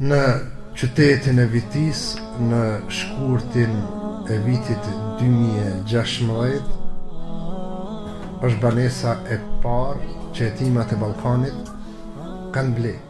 në qytetin e vitis në shkurtin e vitit 2016 është banesa e parë që e timat e Balkanit kanë blejë.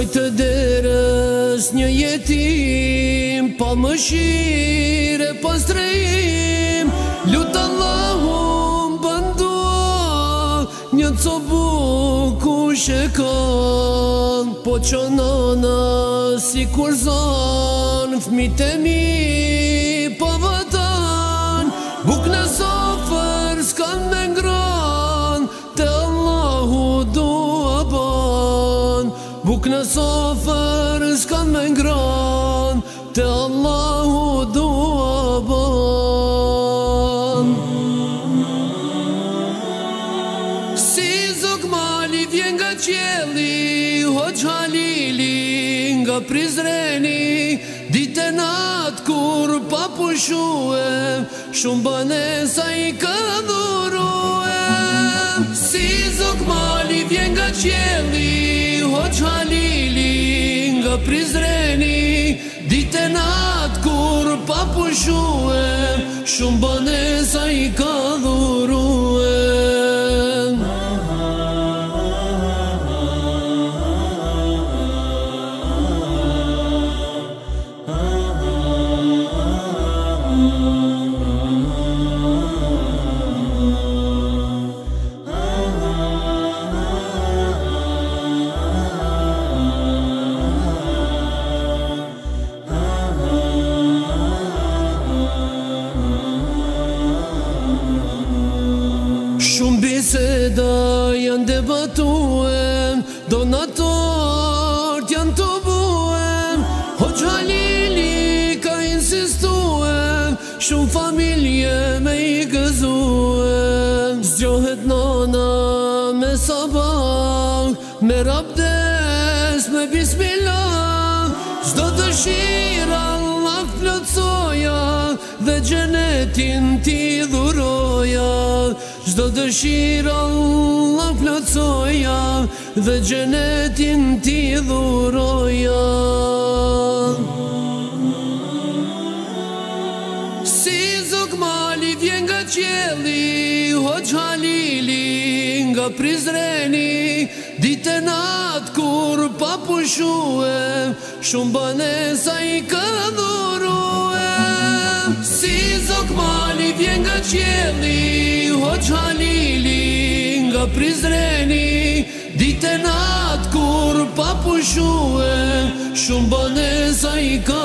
Shkoj të derës një jetim Pa po më shire pa po strejim Lutë Allahum bëndua, Një co buku shekon Po që nana si kur zonë Fmi të mirë Buk në sofer s'kan me ngran Te Allahu dua ban Si zuk mali vjen nga qjeli Hoq halili nga prizreni Dite nat kur pa pushue Shumë banesa i këdhurue Si zuk mali vjen nga qjeli qanili nga prizreni Dite natë kur pa pushuem Shumë bëne sa i ka biseda janë debatuem Donatorët janë të buem Ho që halili ka insistuem Shumë familje me i gëzuem Zgjohet nana me sabang Me rabdes me bismillah Zdo të shira lak të Dhe gjenetin ti dhuroja Gjdo dëshira shiro la plëcoja Dhe gjenetin ti dhuroja Si zuk mali vjen nga qjeli Ho halili nga prizreni Dite natë kur papushue Shumë bënesa i këdhuroja Si zokmani vjen nga qjeli Ho halili nga prizreni Dite natë kur papushue Shumë bëne sa i ka